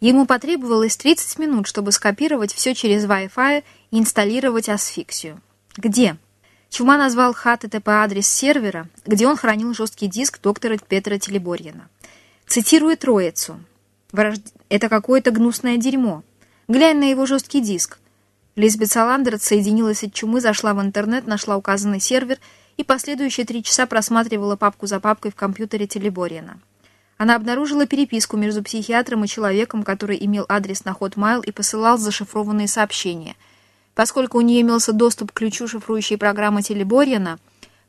Ему потребовалось 30 минут, чтобы скопировать все через Wi-Fi и инсталлировать асфиксию. Где? Чума назвал HTTP адрес сервера, где он хранил жесткий диск доктора Петра Телеборьяна. Цитирую Троицу. «Это какое-то гнусное дерьмо. Глянь на его жесткий диск». Лизбет Саландер отсоединилась от чумы, зашла в интернет, нашла указанный сервер и последующие три часа просматривала папку за папкой в компьютере Телеборьяна. Она обнаружила переписку между психиатром и человеком, который имел адрес на Hotmail и посылал зашифрованные сообщения. Поскольку у нее имелся доступ к ключу шифрующей программы Телеборьяна,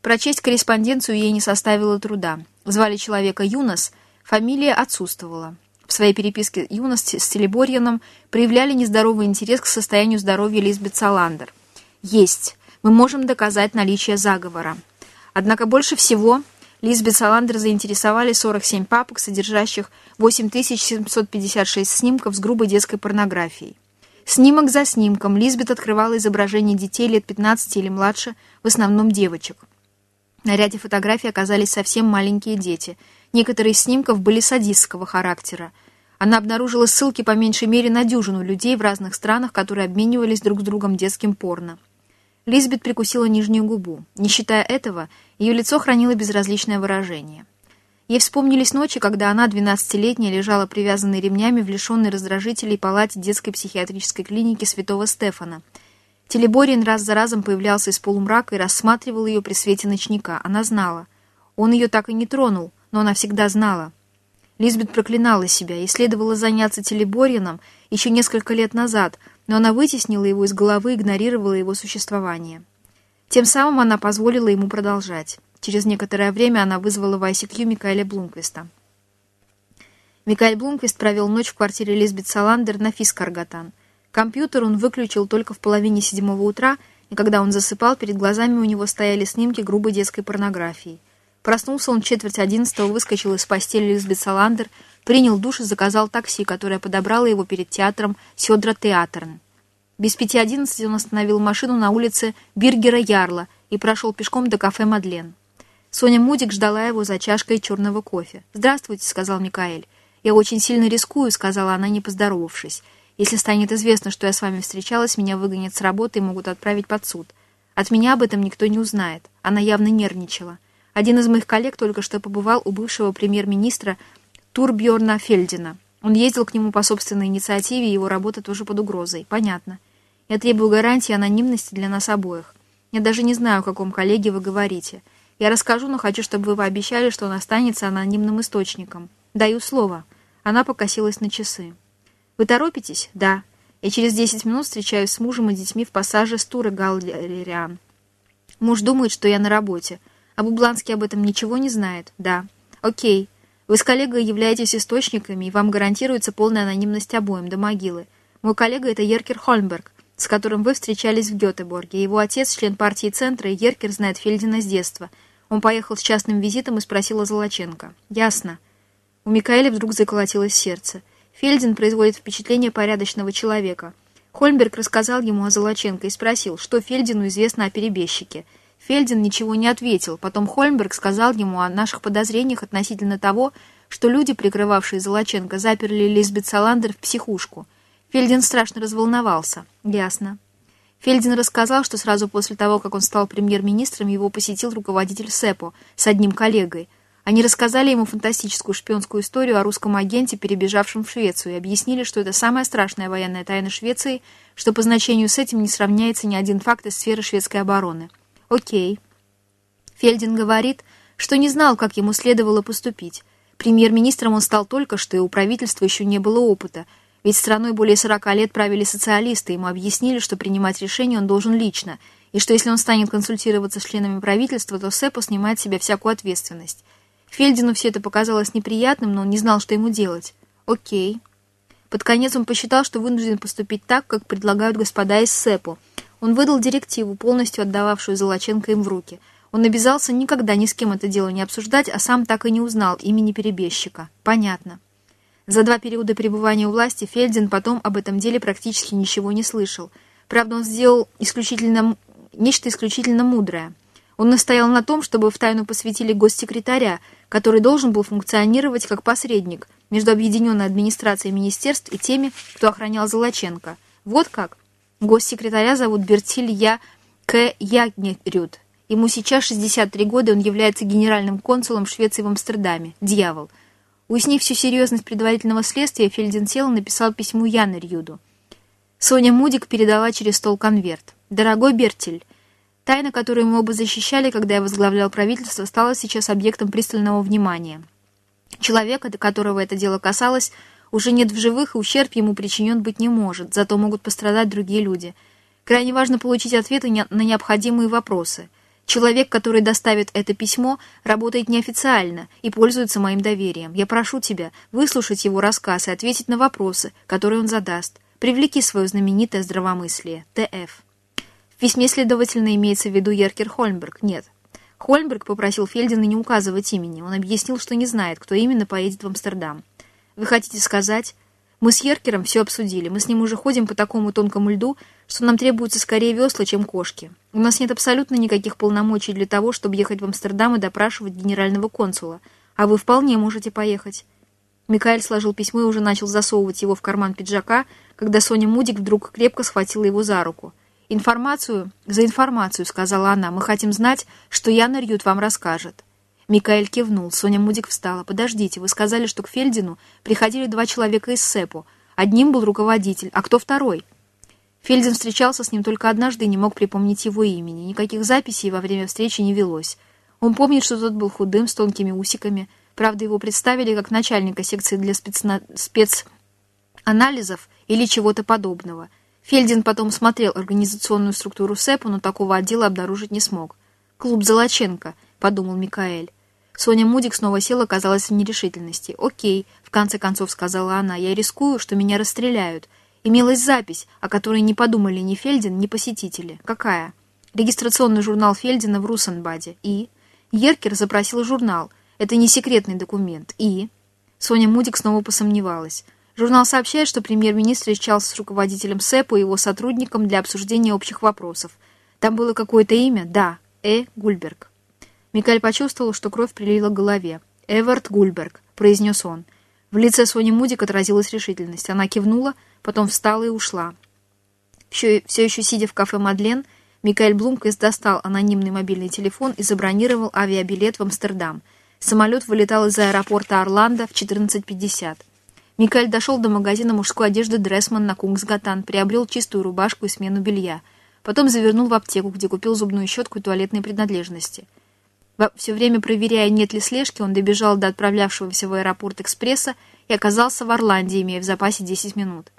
прочесть корреспонденцию ей не составило труда. Звали человека Юнос, фамилия отсутствовала. В своей переписке Юнос с Телеборьяном проявляли нездоровый интерес к состоянию здоровья Лизбет Саландер. «Есть. Мы можем доказать наличие заговора». Однако больше всего Лизбет Саландер заинтересовали 47 папок, содержащих 8756 снимков с грубой детской порнографией. Снимок за снимком Лизбет открывала изображение детей лет 15 или младше, в основном девочек. На ряде фотографий оказались совсем маленькие дети. Некоторые из снимков были садистского характера. Она обнаружила ссылки по меньшей мере на дюжину людей в разных странах, которые обменивались друг с другом детским порно. Лизбет прикусила нижнюю губу. Не считая этого, ее лицо хранило безразличное выражение. Ей вспомнились ночи, когда она, двенадцатилетняя, лежала привязанной ремнями в лишенной раздражителей палате детской психиатрической клиники Святого Стефана. Телеборин раз за разом появлялся из полумрака и рассматривал ее при свете ночника. Она знала. Он ее так и не тронул, но она всегда знала. Лизбет проклинала себя. Ей следовало заняться Телеборином еще несколько лет назад — но она вытеснила его из головы, игнорировала его существование. Тем самым она позволила ему продолжать. Через некоторое время она вызвала в ICQ Микаэля Блумквиста. Микаэль Блумквист провел ночь в квартире Лизбет Саландер на Фискаргатан. Компьютер он выключил только в половине седьмого утра, и когда он засыпал, перед глазами у него стояли снимки грубой детской порнографии. Проснулся он четверть одиннадцатого, выскочил из постели Лизбет Саландер, принял душ и заказал такси, которое подобрало его перед театром Сёдра Театрн. Без пяти одиннадцати он остановил машину на улице Биргера Ярла и прошел пешком до кафе «Мадлен». Соня Мудик ждала его за чашкой черного кофе. «Здравствуйте», — сказал Микаэль. «Я очень сильно рискую», — сказала она, не поздоровавшись. «Если станет известно, что я с вами встречалась, меня выгонят с работы и могут отправить под суд. От меня об этом никто не узнает». Она явно нервничала. Один из моих коллег только что побывал у бывшего премьер-министра Турбьорна Фельдина. Он ездил к нему по собственной инициативе, и его работа тоже под угрозой. Понятно. Я требую гарантии анонимности для нас обоих. Я даже не знаю, о каком коллеге вы говорите. Я расскажу, но хочу, чтобы вы пообещали, что он останется анонимным источником. Даю слово. Она покосилась на часы. Вы торопитесь? Да. Я через 10 минут встречаюсь с мужем и детьми в пассаже с Туры Галлериан. Муж думает, что я на работе. А Бубланский об этом ничего не знает? Да. Окей. Вы с коллегой являетесь источниками, и вам гарантируется полная анонимность обоим до могилы. Мой коллега — это Еркер Хольмберг, с которым вы встречались в Гетеборге. Его отец — член партии Центра, и Еркер знает Фельдина с детства. Он поехал с частным визитом и спросил о Золоченко. Ясно. У Микаэля вдруг заколотилось сердце. Фельдин производит впечатление порядочного человека. Хольмберг рассказал ему о Золоченко и спросил, что Фельдину известно о перебежчике — Фельдин ничего не ответил. Потом Хольмберг сказал ему о наших подозрениях относительно того, что люди, прикрывавшие Золоченко, заперли Лизбет Саландер в психушку. Фельдин страшно разволновался. Ясно. Фельдин рассказал, что сразу после того, как он стал премьер-министром, его посетил руководитель СЭПО с одним коллегой. Они рассказали ему фантастическую шпионскую историю о русском агенте, перебежавшем в Швецию, и объяснили, что это самая страшная военная тайна Швеции, что по значению с этим не сравняется ни один факт из сферы шведской обороны. Окей. Фельдин говорит, что не знал, как ему следовало поступить. Премьер-министром он стал только что, и у правительства еще не было опыта. Ведь страной более 40 лет правили социалисты, ему объяснили, что принимать решения он должен лично, и что если он станет консультироваться с членами правительства, то СЭПО снимает с себя всякую ответственность. Фельдину все это показалось неприятным, но он не знал, что ему делать. Окей. Под конец он посчитал, что вынужден поступить так, как предлагают господа из СЭПО – он выдал директиву, полностью отдававшую Золоченко им в руки. Он обязался никогда ни с кем это дело не обсуждать, а сам так и не узнал имени перебежчика. Понятно. За два периода пребывания у власти Фельдин потом об этом деле практически ничего не слышал. Правда, он сделал исключительно, нечто исключительно мудрое. Он настоял на том, чтобы в тайну посвятили госсекретаря, который должен был функционировать как посредник между объединенной администрацией министерств и теми, кто охранял Золоченко. Вот как. Госсекретаря зовут Бертиль Я К. Ягнерюд. Ему сейчас 63 года, и он является генеральным консулом Швеции в Амстердаме. Дьявол. Уяснив всю серьезность предварительного следствия, Фельдин сел и написал письмо Яна Рюду. Соня Мудик передала через стол конверт. «Дорогой Бертель, тайна, которую мы оба защищали, когда я возглавлял правительство, стала сейчас объектом пристального внимания. Человека, до которого это дело касалось, уже нет в живых, и ущерб ему причинен быть не может, зато могут пострадать другие люди. Крайне важно получить ответы на необходимые вопросы». Человек, который доставит это письмо, работает неофициально и пользуется моим доверием. Я прошу тебя выслушать его рассказ и ответить на вопросы, которые он задаст. Привлеки свое знаменитое здравомыслие. Т.Ф. В письме, следовательно, имеется в виду Еркер Хольмберг? Нет. Хольмберг попросил Фельдина не указывать имени. Он объяснил, что не знает, кто именно поедет в Амстердам. Вы хотите сказать... Мы с Еркером все обсудили. Мы с ним уже ходим по такому тонкому льду, что нам требуется скорее весла, чем кошки. У нас нет абсолютно никаких полномочий для того, чтобы ехать в Амстердам и допрашивать генерального консула. А вы вполне можете поехать». Микаэль сложил письмо и уже начал засовывать его в карман пиджака, когда Соня Мудик вдруг крепко схватила его за руку. «Информацию за информацию», — сказала она. «Мы хотим знать, что Яна Рьют вам расскажет». Микаэль кивнул. Соня Мудик встала. «Подождите, вы сказали, что к Фельдину приходили два человека из СЭПу. Одним был руководитель, а кто второй?» Фельдин встречался с ним только однажды и не мог припомнить его имени. Никаких записей во время встречи не велось. Он помнит, что тот был худым, с тонкими усиками. Правда, его представили как начальника секции для спецна... спецанализов или чего-то подобного. Фельдин потом смотрел организационную структуру СЭПа, но такого отдела обнаружить не смог. «Клуб Золоченко», — подумал Микаэль. Соня Мудик снова села, казалось, в нерешительности. «Окей», — в конце концов сказала она, — «я рискую, что меня расстреляют». Имелась запись, о которой не подумали ни Фельдин, ни посетители. Какая? Регистрационный журнал Фельдина в Русенбаде. И? Еркер запросил журнал. Это не секретный документ. И? Соня Мудик снова посомневалась. Журнал сообщает, что премьер-министр встречался с руководителем СЭПу и его сотрудником для обсуждения общих вопросов. Там было какое-то имя? Да. Э. Гульберг. Микаэль почувствовал, что кровь прилила к голове. «Эвард Гульберг», — произнес он. В лице Сони Мудик отразилась решительность. Она кивнула, потом встала и ушла. Все, все еще сидя в кафе «Мадлен», Микаэль Блумквист достал анонимный мобильный телефон и забронировал авиабилет в Амстердам. Самолет вылетал из аэропорта Орландо в 14.50. Микаэль дошел до магазина мужской одежды Дрессман на Кунгсгатан, приобрел чистую рубашку и смену белья. Потом завернул в аптеку, где купил зубную щетку и туалетные принадлежности. Все время проверяя, нет ли слежки, он добежал до отправлявшегося в аэропорт экспресса и оказался в Орландии, имея в запасе 10 минут.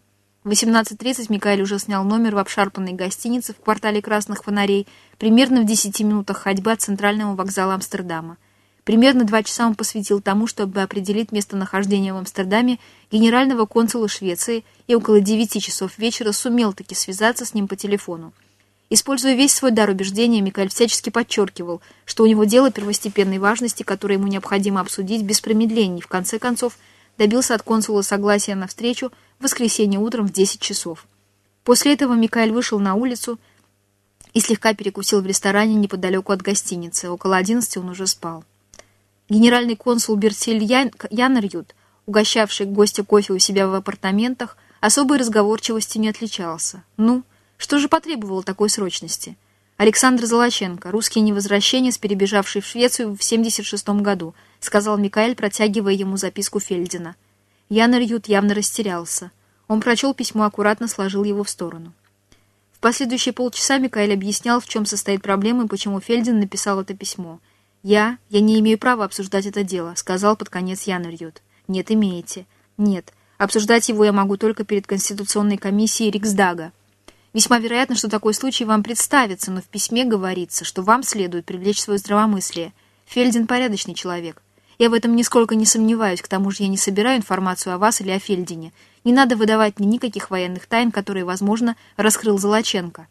В 18.30 Микаэль уже снял номер в обшарпанной гостинице в квартале Красных Фонарей, примерно в 10 минутах ходьбы от центрального вокзала Амстердама. Примерно два часа он посвятил тому, чтобы определить местонахождение в Амстердаме генерального консула Швеции и около 9 часов вечера сумел таки связаться с ним по телефону. Используя весь свой дар убеждения, Микаэль всячески подчеркивал, что у него дело первостепенной важности, которое ему необходимо обсудить без промедлений. В конце концов, добился от консула согласия на встречу в воскресенье утром в 10 часов. После этого Микаэль вышел на улицу и слегка перекусил в ресторане неподалеку от гостиницы. Около 11 он уже спал. Генеральный консул Бертель Ян... Угощавший гостя кофе у себя в апартаментах, особой разговорчивостью не отличался. «Ну?» Что же потребовало такой срочности? Александр Золоченко, русский невозвращенец, перебежавший в Швецию в 76 году, сказал Микаэль, протягивая ему записку Фельдина. Ян Рьют явно растерялся. Он прочел письмо, аккуратно сложил его в сторону. В последующие полчаса Микаэль объяснял, в чем состоит проблема и почему Фельдин написал это письмо. «Я? Я не имею права обсуждать это дело», — сказал под конец Ян Рьют. «Нет, имеете». «Нет. Обсуждать его я могу только перед Конституционной комиссией Риксдага. Весьма вероятно, что такой случай вам представится, но в письме говорится, что вам следует привлечь свое здравомыслие. Фельдин порядочный человек. Я в этом нисколько не сомневаюсь, к тому же я не собираю информацию о вас или о Фельдине. Не надо выдавать мне никаких военных тайн, которые, возможно, раскрыл Золоченко.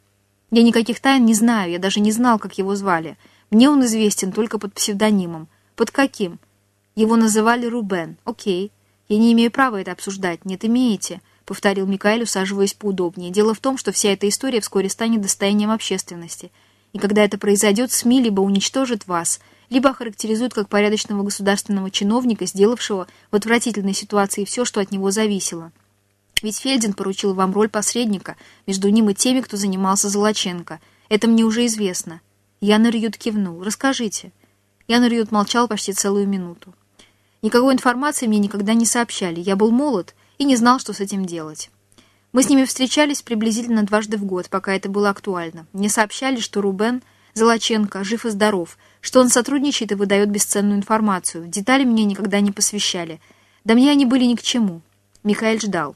Я никаких тайн не знаю, я даже не знал, как его звали. Мне он известен только под псевдонимом. Под каким? Его называли Рубен. Окей. Я не имею права это обсуждать. Нет, имеете повторил Микаэль, усаживаясь поудобнее. Дело в том, что вся эта история вскоре станет достоянием общественности. И когда это произойдет, СМИ либо уничтожат вас, либо охарактеризуют как порядочного государственного чиновника, сделавшего в отвратительной ситуации все, что от него зависело. Ведь Фельдин поручил вам роль посредника между ним и теми, кто занимался Золоченко. Это мне уже известно. Ян Рьют кивнул. «Расскажите». Ян Рьют молчал почти целую минуту. Никакой информации мне никогда не сообщали. Я был молод и не знал, что с этим делать. Мы с ними встречались приблизительно дважды в год, пока это было актуально. Мне сообщали, что Рубен Золоченко жив и здоров, что он сотрудничает и выдает бесценную информацию. Детали меня никогда не посвящали. Да мне они были ни к чему. Михаил ждал.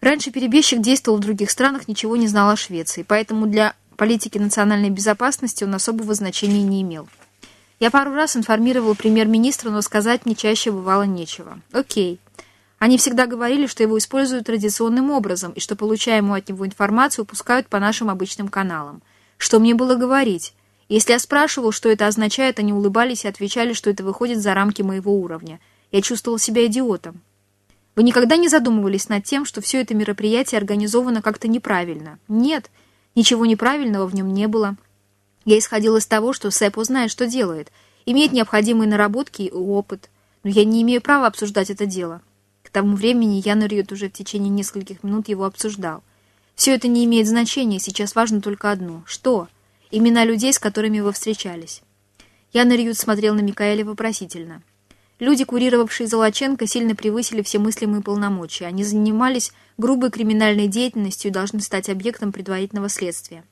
Раньше перебежчик действовал в других странах, ничего не знал о Швеции, поэтому для политики национальной безопасности он особого значения не имел. Я пару раз информировал премьер-министра, но сказать мне чаще бывало нечего. Окей. Они всегда говорили, что его используют традиционным образом и что получаемую от него информацию пускают по нашим обычным каналам. Что мне было говорить? Если я спрашивал, что это означает, они улыбались и отвечали, что это выходит за рамки моего уровня. Я чувствовал себя идиотом. Вы никогда не задумывались над тем, что все это мероприятие организовано как-то неправильно? Нет, ничего неправильного в нем не было. Я исходил из того, что Сэпо знает, что делает, имеет необходимые наработки и опыт. Но я не имею права обсуждать это дело тому времени Ян Рьют уже в течение нескольких минут его обсуждал. Все это не имеет значения, сейчас важно только одно. Что? Имена людей, с которыми вы встречались. Ян Рьют смотрел на Микаэля вопросительно. Люди, курировавшие Золоченко, сильно превысили все мыслимые полномочия. Они занимались грубой криминальной деятельностью и должны стать объектом предварительного следствия.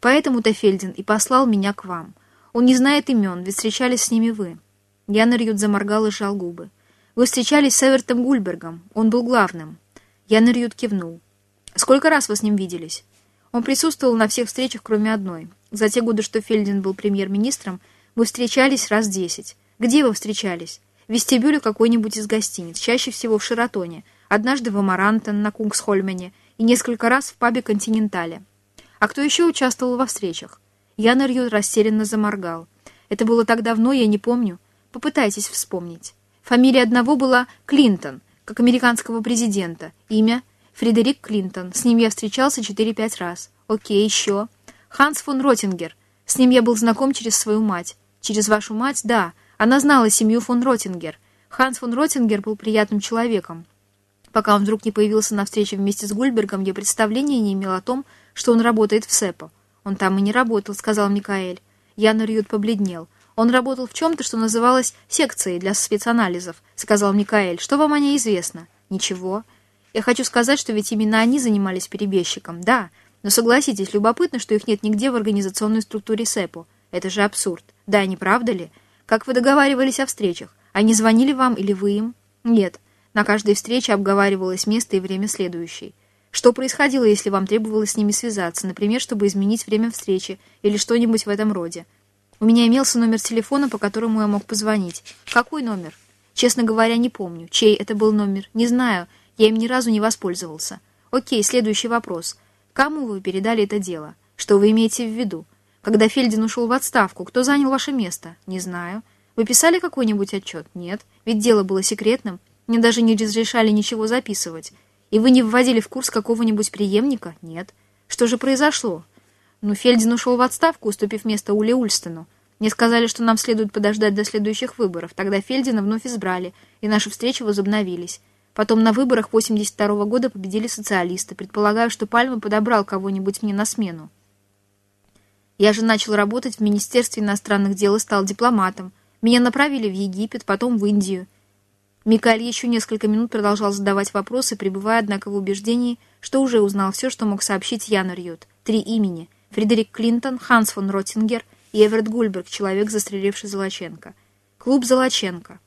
Поэтому-то Фельдин и послал меня к вам. Он не знает имен, ведь встречались с ними вы. Ян Рьют заморгал и сжал губы. Вы встречались с Эвертом Гульбергом. Он был главным. Ян Рьют кивнул. Сколько раз вы с ним виделись? Он присутствовал на всех встречах, кроме одной. За те годы, что Фельдин был премьер-министром, вы встречались раз десять. Где вы встречались? В вестибюле какой-нибудь из гостиниц, чаще всего в Шератоне, однажды в Амарантон на Кунгсхольмене и несколько раз в пабе «Континентале». А кто еще участвовал во встречах? Ян Рьют растерянно заморгал. Это было так давно, я не помню. Попытайтесь вспомнить. Фамилия одного была Клинтон, как американского президента. Имя — Фредерик Клинтон. С ним я встречался 4-5 раз. Окей, еще. Ханс фон Ротингер. С ним я был знаком через свою мать. Через вашу мать? Да. Она знала семью фон Ротингер. Ханс фон Ротингер был приятным человеком. Пока он вдруг не появился на встрече вместе с Гульбергом, я представления не имел о том, что он работает в СЭПО. «Он там и не работал», — сказал Микаэль. Ян Рьют побледнел. Он работал в чем-то, что называлось секцией для спецанализов, сказал Микаэль. Что вам о ней известно? Ничего. Я хочу сказать, что ведь именно они занимались перебежчиком. Да, но согласитесь, любопытно, что их нет нигде в организационной структуре СЭПО. Это же абсурд. Да, не правда ли? Как вы договаривались о встречах? Они звонили вам или вы им? Нет. На каждой встрече обговаривалось место и время следующей. Что происходило, если вам требовалось с ними связаться, например, чтобы изменить время встречи или что-нибудь в этом роде? У меня имелся номер телефона, по которому я мог позвонить. Какой номер? Честно говоря, не помню. Чей это был номер? Не знаю. Я им ни разу не воспользовался. Окей, следующий вопрос. Кому вы передали это дело? Что вы имеете в виду? Когда Фельдин ушел в отставку, кто занял ваше место? Не знаю. Вы писали какой-нибудь отчет? Нет. Ведь дело было секретным. Мне даже не разрешали ничего записывать. И вы не вводили в курс какого-нибудь преемника? Нет. Что же произошло? Но Фельдин ушел в отставку, уступив место Уле Ульстену. Мне сказали, что нам следует подождать до следующих выборов. Тогда Фельдина вновь избрали, и наши встречи возобновились. Потом на выборах 82 -го года победили социалисты. Предполагаю, что Пальма подобрал кого-нибудь мне на смену. Я же начал работать в Министерстве иностранных дел и стал дипломатом. Меня направили в Египет, потом в Индию. Микаэль еще несколько минут продолжал задавать вопросы, пребывая, однако, в убеждении, что уже узнал все, что мог сообщить Ян Рьют. Три имени — Фредерик Клинтон, Ханс фон Ротингер и Эверт Гульберг, человек, застреливший Золоченко. Клуб Золоченко.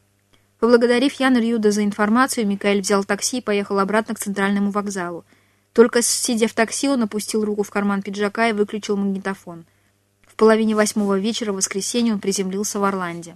Поблагодарив Яна Рьюда за информацию, Микаэль взял такси и поехал обратно к центральному вокзалу. Только сидя в такси, он опустил руку в карман пиджака и выключил магнитофон. В половине восьмого вечера в воскресенье он приземлился в Орланде.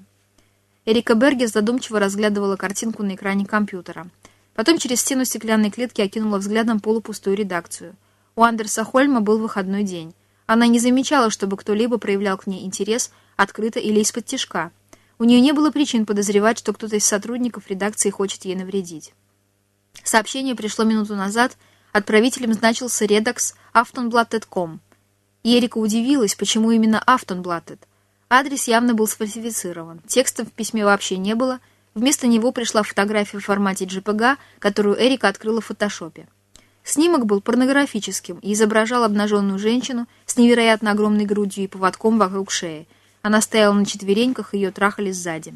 Эрика Бергес задумчиво разглядывала картинку на экране компьютера. Потом через стену стеклянной клетки окинула взглядом полупустую редакцию. У Андерса Хольма был выходной день. Она не замечала, чтобы кто-либо проявлял к ней интерес, открыто или из-под тишка. У нее не было причин подозревать, что кто-то из сотрудников редакции хочет ей навредить. Сообщение пришло минуту назад, отправителем значился редакс Aftonbladet.com. И Эрика удивилась, почему именно Автонблаттед. Адрес явно был сфальсифицирован, текстов в письме вообще не было, вместо него пришла фотография в формате JPG, которую Эрика открыла в фотошопе. Снимок был порнографическим и изображал обнаженную женщину с невероятно огромной грудью и поводком вокруг шеи. Она стояла на четвереньках, ее трахали сзади.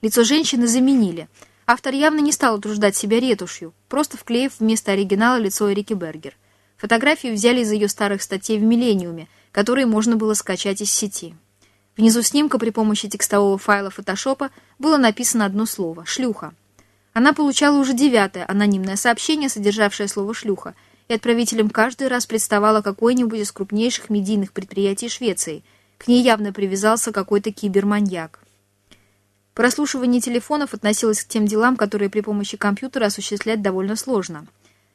Лицо женщины заменили. Автор явно не стал утруждать себя ретушью, просто вклеив вместо оригинала лицо Эрики Бергер. Фотографию взяли из ее старых статей в «Миллениуме», которые можно было скачать из сети. Внизу снимка при помощи текстового файла фотошопа было написано одно слово «шлюха». Она получала уже девятое анонимное сообщение, содержавшее слово «шлюха», и отправителем каждый раз представала какой-нибудь из крупнейших медийных предприятий Швеции. К ней явно привязался какой-то киберманьяк. Прослушивание телефонов относилось к тем делам, которые при помощи компьютера осуществлять довольно сложно.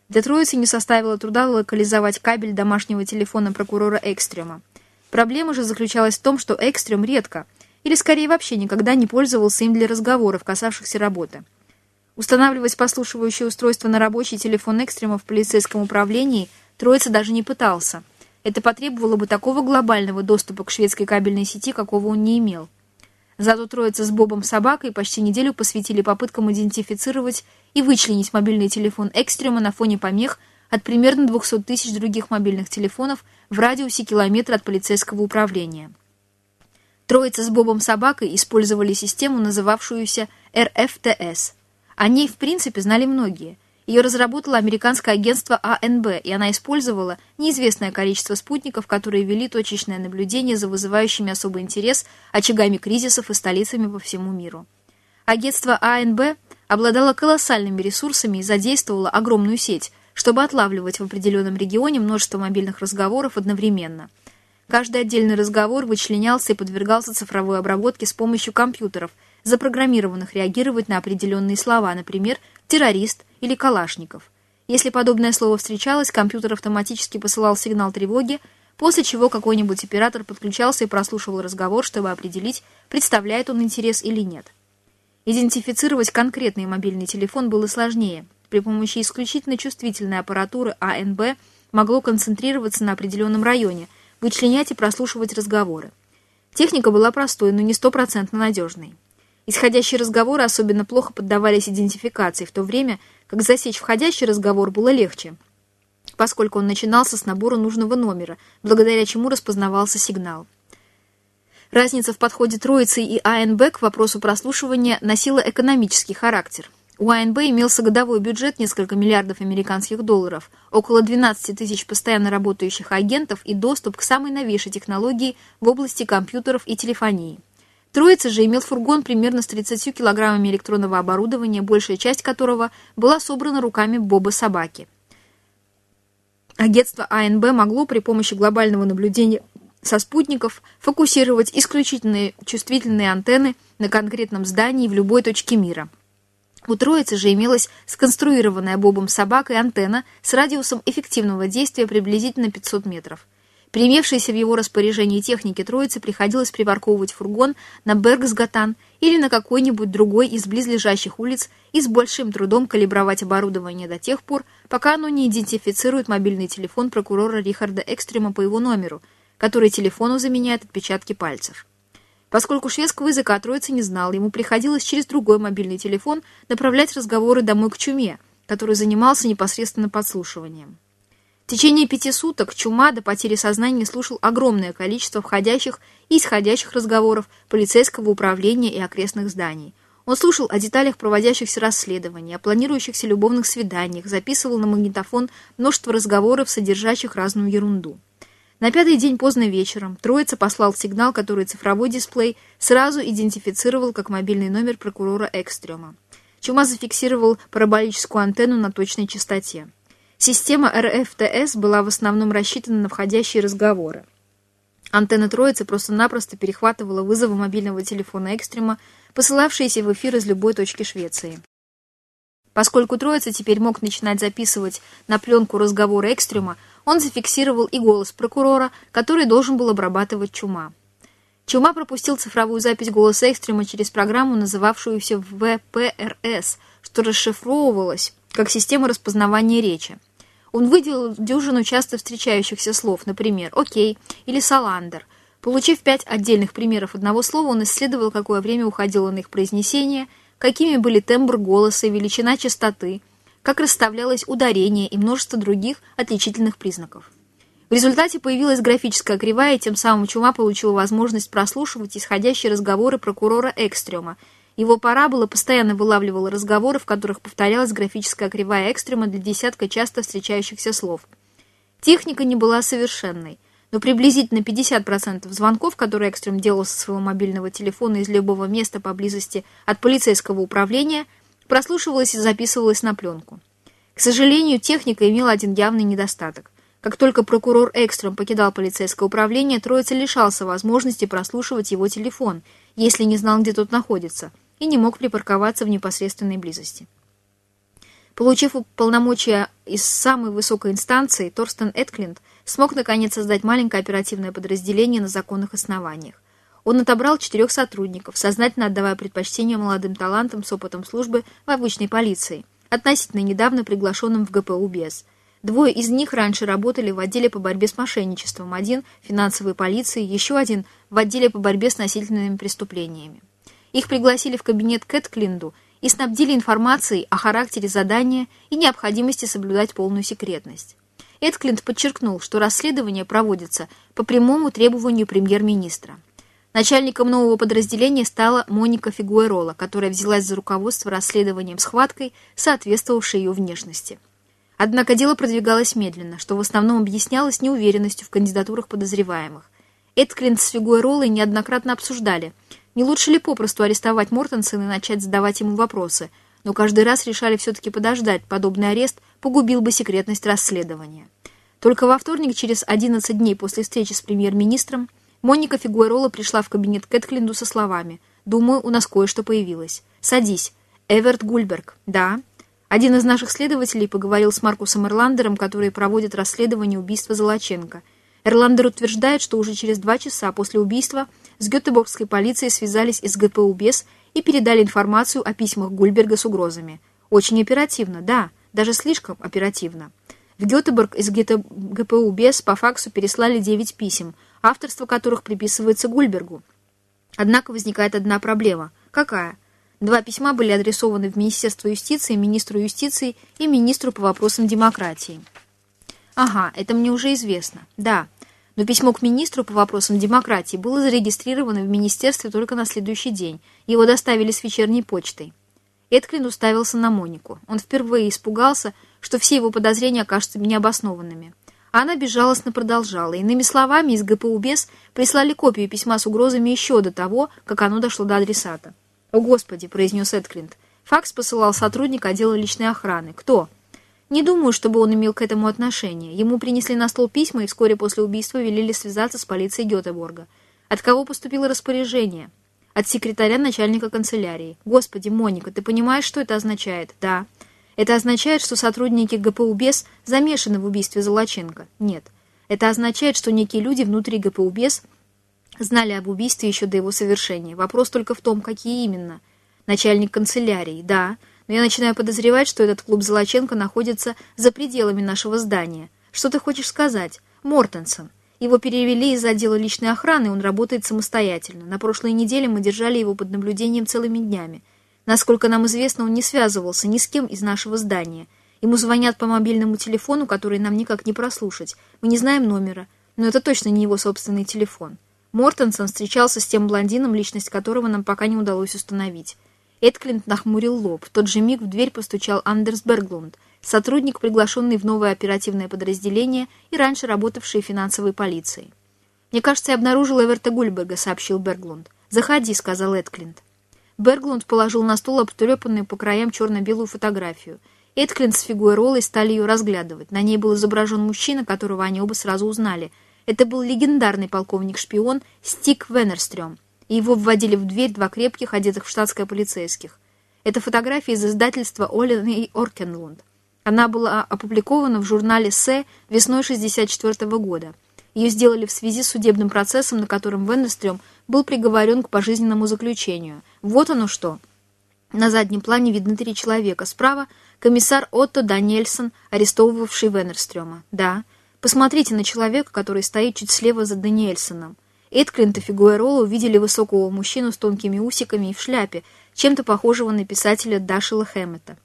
Для троицы не составило труда локализовать кабель домашнего телефона прокурора Экстрема. Проблема же заключалась в том, что Экстрем редко, или скорее вообще никогда не пользовался им для разговоров, касавшихся работы. Устанавливать послушивающее устройство на рабочий телефон Экстрема в полицейском управлении Троица даже не пытался. Это потребовало бы такого глобального доступа к шведской кабельной сети, какого он не имел. Зато Троица с Бобом Собакой почти неделю посвятили попыткам идентифицировать и вычленить мобильный телефон Экстрема на фоне помех от примерно 200 тысяч других мобильных телефонов в радиусе километра от полицейского управления. Троица с Бобом Собакой использовали систему, называвшуюся РФТС – о ней, в принципе, знали многие. Ее разработало американское агентство АНБ, и она использовала неизвестное количество спутников, которые вели точечное наблюдение за вызывающими особый интерес очагами кризисов и столицами по всему миру. Агентство АНБ обладало колоссальными ресурсами и задействовало огромную сеть, чтобы отлавливать в определенном регионе множество мобильных разговоров одновременно. Каждый отдельный разговор вычленялся и подвергался цифровой обработке с помощью компьютеров – запрограммированных реагировать на определенные слова, например, «террорист» или «калашников». Если подобное слово встречалось, компьютер автоматически посылал сигнал тревоги, после чего какой-нибудь оператор подключался и прослушивал разговор, чтобы определить, представляет он интерес или нет. Идентифицировать конкретный мобильный телефон было сложнее. При помощи исключительно чувствительной аппаратуры АНБ могло концентрироваться на определенном районе, вычленять и прослушивать разговоры. Техника была простой, но не стопроцентно надежной. Исходящие разговоры особенно плохо поддавались идентификации, в то время как засечь входящий разговор было легче, поскольку он начинался с набора нужного номера, благодаря чему распознавался сигнал. Разница в подходе Троицы и АНБ к вопросу прослушивания носила экономический характер. У АНБ имелся годовой бюджет несколько миллиардов американских долларов, около 12 тысяч постоянно работающих агентов и доступ к самой новейшей технологии в области компьютеров и телефонии. Троица же имел фургон примерно с 30 килограммами электронного оборудования, большая часть которого была собрана руками Боба Собаки. Агентство АНБ могло при помощи глобального наблюдения со спутников фокусировать исключительные чувствительные антенны на конкретном здании в любой точке мира. У троицы же имелась сконструированная Бобом собакой антенна с радиусом эффективного действия приблизительно 500 метров – при в его распоряжении технике троицы приходилось припарковывать фургон на Бергсгатан или на какой-нибудь другой из близлежащих улиц и с большим трудом калибровать оборудование до тех пор, пока оно не идентифицирует мобильный телефон прокурора Рихарда Экстрема по его номеру, который телефону заменяет отпечатки пальцев. Поскольку шведского языка троица не знал, ему приходилось через другой мобильный телефон направлять разговоры домой к чуме, который занимался непосредственно подслушиванием. В течение пяти суток Чума до потери сознания слушал огромное количество входящих и исходящих разговоров полицейского управления и окрестных зданий. Он слушал о деталях проводящихся расследований, о планирующихся любовных свиданиях, записывал на магнитофон множество разговоров, содержащих разную ерунду. На пятый день поздно вечером троица послал сигнал, который цифровой дисплей сразу идентифицировал как мобильный номер прокурора Экстрема. Чума зафиксировал параболическую антенну на точной частоте. Система РФТС была в основном рассчитана на входящие разговоры. Антенна троицы просто-напросто перехватывала вызовы мобильного телефона Экстрема, посылавшиеся в эфир из любой точки Швеции. Поскольку троица теперь мог начинать записывать на пленку разговоры Экстрема, он зафиксировал и голос прокурора, который должен был обрабатывать Чума. Чума пропустил цифровую запись голоса Экстрема через программу, называвшуюся ВПРС, что расшифровывалось как система распознавания речи. Он выделил дюжину часто встречающихся слов, например, «окей» или «саландер». Получив пять отдельных примеров одного слова, он исследовал, какое время уходило на их произнесение, какими были тембр голоса, величина частоты, как расставлялось ударение и множество других отличительных признаков. В результате появилась графическая кривая, и тем самым Чума получил возможность прослушивать исходящие разговоры прокурора Экстрема. Его парабола постоянно вылавливала разговоры, в которых повторялась графическая кривая Экстрема для десятка часто встречающихся слов. Техника не была совершенной, но приблизительно 50% звонков, которые Экстрем делал со своего мобильного телефона из любого места поблизости от полицейского управления, прослушивалось и записывалось на пленку. К сожалению, техника имела один явный недостаток. Как только прокурор Экстрем покидал полицейское управление, Троица лишался возможности прослушивать его телефон, если не знал, где тот находится, и не мог припарковаться в непосредственной близости. Получив полномочия из самой высокой инстанции, Торстен Эдклинд смог наконец создать маленькое оперативное подразделение на законных основаниях. Он отобрал четырех сотрудников, сознательно отдавая предпочтение молодым талантам с опытом службы в обычной полиции, относительно недавно приглашенным в ГПУ БЕС – Двое из них раньше работали в отделе по борьбе с мошенничеством, один – финансовой полиции, еще один – в отделе по борьбе с насильственными преступлениями. Их пригласили в кабинет Кэт Клинду и снабдили информацией о характере задания и необходимости соблюдать полную секретность. Эдклинд подчеркнул, что расследование проводится по прямому требованию премьер-министра. Начальником нового подразделения стала Моника Фигуэрола, которая взялась за руководство расследованием схваткой, соответствовавшей ее внешности. Однако дело продвигалось медленно, что в основном объяснялось неуверенностью в кандидатурах подозреваемых. Эдклинд с Фигуэролой неоднократно обсуждали, не лучше ли попросту арестовать Мортенсена и начать задавать ему вопросы, но каждый раз решали все-таки подождать, подобный арест погубил бы секретность расследования. Только во вторник, через 11 дней после встречи с премьер-министром, Моника Фигуэрола пришла в кабинет к Эдклинду со словами «Думаю, у нас кое-что появилось. Садись. Эверт Гульберг. Да. Один из наших следователей поговорил с Маркусом Эрландером, который проводит расследование убийства Золоченко. Эрландер утверждает, что уже через два часа после убийства с Гетеборгской полицией связались из ГПУ БЕС и передали информацию о письмах Гульберга с угрозами. Очень оперативно, да, даже слишком оперативно. В Гетеборг из ГПУ БЕС по факсу переслали 9 писем, авторство которых приписывается Гульбергу. Однако возникает одна проблема. Какая? Два письма были адресованы в Министерство юстиции, министру юстиции и министру по вопросам демократии. Ага, это мне уже известно. Да, но письмо к министру по вопросам демократии было зарегистрировано в министерстве только на следующий день. Его доставили с вечерней почтой. Эдклин уставился на Монику. Он впервые испугался, что все его подозрения окажутся необоснованными. Она безжалостно продолжала. Иными словами, из ГПУ БЕС прислали копию письма с угрозами еще до того, как оно дошло до адресата. «О, Господи!» — произнес Эдклинт. Факс посылал сотрудник отдела личной охраны. «Кто?» «Не думаю, чтобы он имел к этому отношение. Ему принесли на стол письма и вскоре после убийства велели связаться с полицией Гетеборга. От кого поступило распоряжение?» «От секретаря начальника канцелярии. Господи, Моника, ты понимаешь, что это означает?» «Да». «Это означает, что сотрудники ГПУ БЕС замешаны в убийстве Золоченко?» «Нет». «Это означает, что некие люди внутри ГПУ БЕС знали об убийстве еще до его совершения. Вопрос только в том, какие именно. Начальник канцелярии, да, но я начинаю подозревать, что этот клуб Золоченко находится за пределами нашего здания. Что ты хочешь сказать? Мортенсон. Его перевели из отдела личной охраны, он работает самостоятельно. На прошлой неделе мы держали его под наблюдением целыми днями. Насколько нам известно, он не связывался ни с кем из нашего здания. Ему звонят по мобильному телефону, который нам никак не прослушать. Мы не знаем номера, но это точно не его собственный телефон. Мортенсон встречался с тем блондином, личность которого нам пока не удалось установить. Эдклинт нахмурил лоб. В тот же миг в дверь постучал Андерс Берглунд, сотрудник, приглашенный в новое оперативное подразделение и раньше работавший в финансовой полиции. «Мне кажется, я обнаружил Эверта Гульберга», — сообщил Берглунд. «Заходи», — сказал Эдклинт. Берглунд положил на стол обтрепанную по краям черно-белую фотографию. Эдклинт с Фигуэролой стали ее разглядывать. На ней был изображен мужчина, которого они оба сразу узнали — это был легендарный полковник-шпион Стик Венерстрём, и его вводили в дверь два крепких, одетых в штатское полицейских. Это фотография из издательства Олен и Оркенлунд. Она была опубликована в журнале «Се» весной 1964 года. Ее сделали в связи с судебным процессом, на котором Венестрем был приговорен к пожизненному заключению. Вот оно что. На заднем плане видны три человека. Справа комиссар Отто Даниэльсон, арестовывавший Венерстрёма. Да, посмотрите на человека, который стоит чуть слева за Даниэльсоном. Эдклинт и Фигуэрола увидели высокого мужчину с тонкими усиками и в шляпе, чем-то похожего на писателя Дашила Хэммета.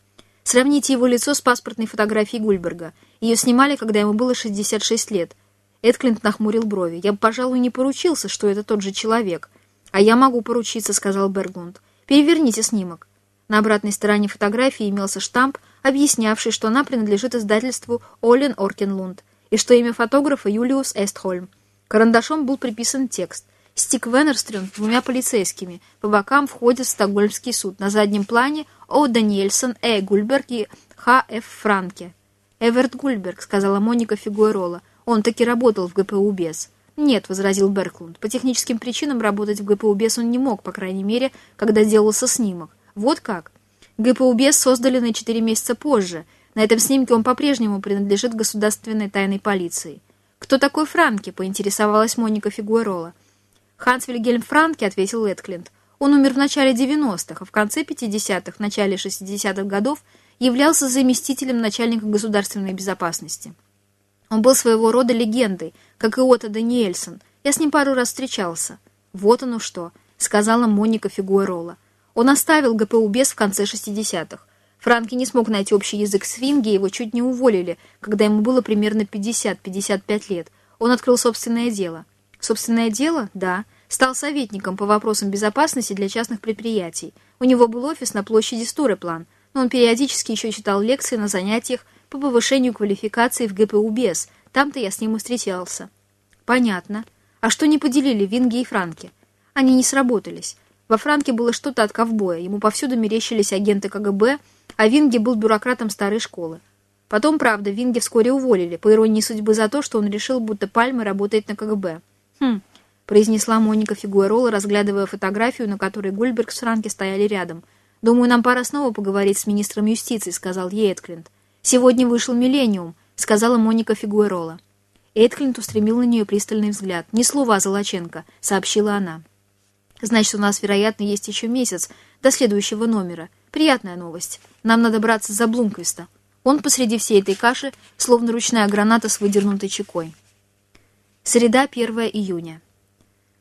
Сравните его лицо с паспортной фотографией Гульберга. Ее снимали, когда ему было 66 лет. Эдклинт нахмурил брови. «Я бы, пожалуй, не поручился, что это тот же человек». «А я могу поручиться», — сказал Берглунд. «Переверните снимок». На обратной стороне фотографии имелся штамп, объяснявший, что она принадлежит издательству Олен Оркенлунд и что имя фотографа Юлиус Эстхольм. Карандашом был приписан текст. Стик Веннерстрюм с двумя полицейскими. По бокам входит Стокгольмский суд. На заднем плане О. Даниэльсон, Э. Гульберг и Х. Ф. Франке. «Эверт Гульберг», — сказала Моника Фигуэрола. «Он таки работал в ГПУ без». «Нет», — возразил Берклунд. «По техническим причинам работать в ГПУ без он не мог, по крайней мере, когда делался снимок. Вот как. ГПУ без создали на 4 месяца позже. На этом снимке он по-прежнему принадлежит государственной тайной полиции». «Кто такой Франки?» — поинтересовалась Моника Фигуэрола. «Ханс Вильгельм Франки», — ответил Эдклинт. «Он умер в начале 90-х, а в конце 50-х, начале 60-х годов являлся заместителем начальника государственной безопасности. Он был своего рода легендой, как и Отто Даниэльсон. Я с ним пару раз встречался. Вот оно что», — сказала Моника Фигуэрола. Он оставил ГПУ без в конце 60-х. Франки не смог найти общий язык с Винги, его чуть не уволили, когда ему было примерно 50-55 лет. Он открыл собственное дело. Собственное дело? Да. Стал советником по вопросам безопасности для частных предприятий. У него был офис на площади Стуреплан, но он периодически еще читал лекции на занятиях по повышению квалификации в ГПУ БЕС. Там-то я с ним и встречался. Понятно. А что не поделили Винги и Франки? Они не сработались. Во Франке было что-то от ковбоя. Ему повсюду мерещились агенты КГБ, а Винги был бюрократом старой школы. Потом, правда, Винги вскоре уволили, по иронии судьбы за то, что он решил, будто Пальма работает на КГБ. «Хм», — произнесла Моника Фигуэрола, разглядывая фотографию, на которой Гульберг с Франки стояли рядом. «Думаю, нам пора снова поговорить с министром юстиции», — сказал ей Эдклинт. «Сегодня вышел «Миллениум», — сказала Моника Фигуэрола. Эдклинт устремил на нее пристальный взгляд. «Ни слова, Золоченко», — сообщила она. «Значит, у нас, вероятно, есть еще месяц до следующего номера. Приятная новость. Нам надо браться за Блумквиста. Он посреди всей этой каши, словно ручная граната с выдернутой чекой. Среда, 1 июня.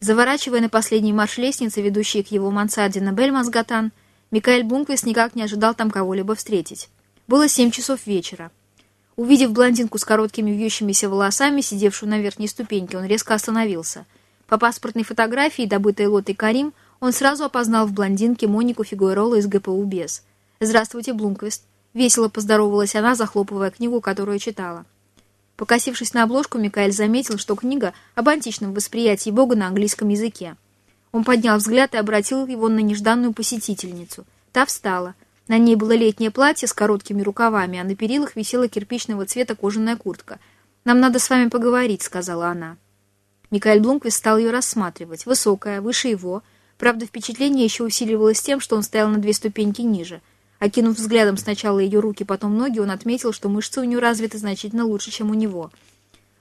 Заворачивая на последний марш лестницы, ведущей к его мансарде на Бельмасгатан, Микаэль Блумквист никак не ожидал там кого-либо встретить. Было семь часов вечера. Увидев блондинку с короткими вьющимися волосами, сидевшую на верхней ступеньке, он резко остановился. По паспортной фотографии, добытой лотой Карим, он сразу опознал в блондинке Монику Фигуэрола из ГПУ «Без». «Здравствуйте, Блумквист!» Весело поздоровалась она, захлопывая книгу, которую читала. Покосившись на обложку, Микаэль заметил, что книга об античном восприятии Бога на английском языке. Он поднял взгляд и обратил его на нежданную посетительницу. Та встала. На ней было летнее платье с короткими рукавами, а на перилах висела кирпичного цвета кожаная куртка. «Нам надо с вами поговорить», — сказала она. Микаэль Блумквист стал ее рассматривать. Высокая, выше его, Правда, впечатление еще усиливалось тем, что он стоял на две ступеньки ниже. Окинув взглядом сначала ее руки, потом ноги, он отметил, что мышцы у нее развиты значительно лучше, чем у него.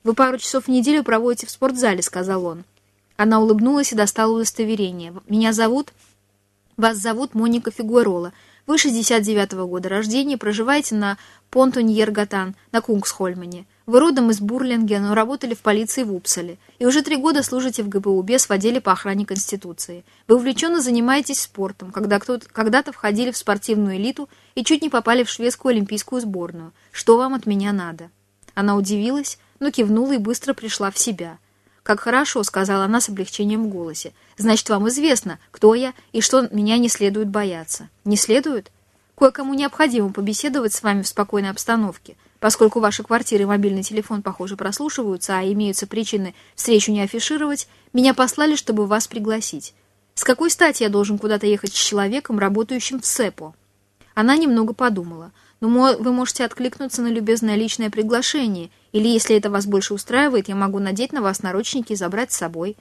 «Вы пару часов в неделю проводите в спортзале», — сказал он. Она улыбнулась и достала удостоверение. «Меня зовут...» «Вас зовут Моника Фигуэрола. Вы 69-го года рождения, проживаете на Понтуньергатан, на Кунгсхольмане. Вы родом из Бурлинга, но работали в полиции в Упсале. И уже три года служите в ГПУ без в отделе по охране Конституции. Вы увлеченно занимаетесь спортом, когда когда-то входили в спортивную элиту и чуть не попали в шведскую олимпийскую сборную. Что вам от меня надо?» Она удивилась, но кивнула и быстро пришла в себя. «Как хорошо», — сказала она с облегчением в голосе. «Значит, вам известно, кто я и что меня не следует бояться». «Не следует?» «Кое-кому необходимо побеседовать с вами в спокойной обстановке». Поскольку ваши квартиры и мобильный телефон, похоже, прослушиваются, а имеются причины встречу не афишировать, меня послали, чтобы вас пригласить. С какой стати я должен куда-то ехать с человеком, работающим в СЭПО?» Она немного подумала. «Ну, вы можете откликнуться на любезное личное приглашение, или, если это вас больше устраивает, я могу надеть на вас наручники и забрать с собой».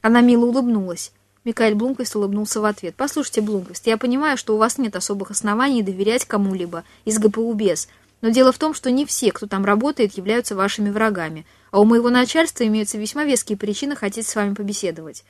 Она мило улыбнулась. Микаэль Блумквист улыбнулся в ответ. «Послушайте, Блумквист, я понимаю, что у вас нет особых оснований доверять кому-либо из ГПУ без, но дело в том, что не все, кто там работает, являются вашими врагами, а у моего начальства имеются весьма веские причины хотеть с вами побеседовать.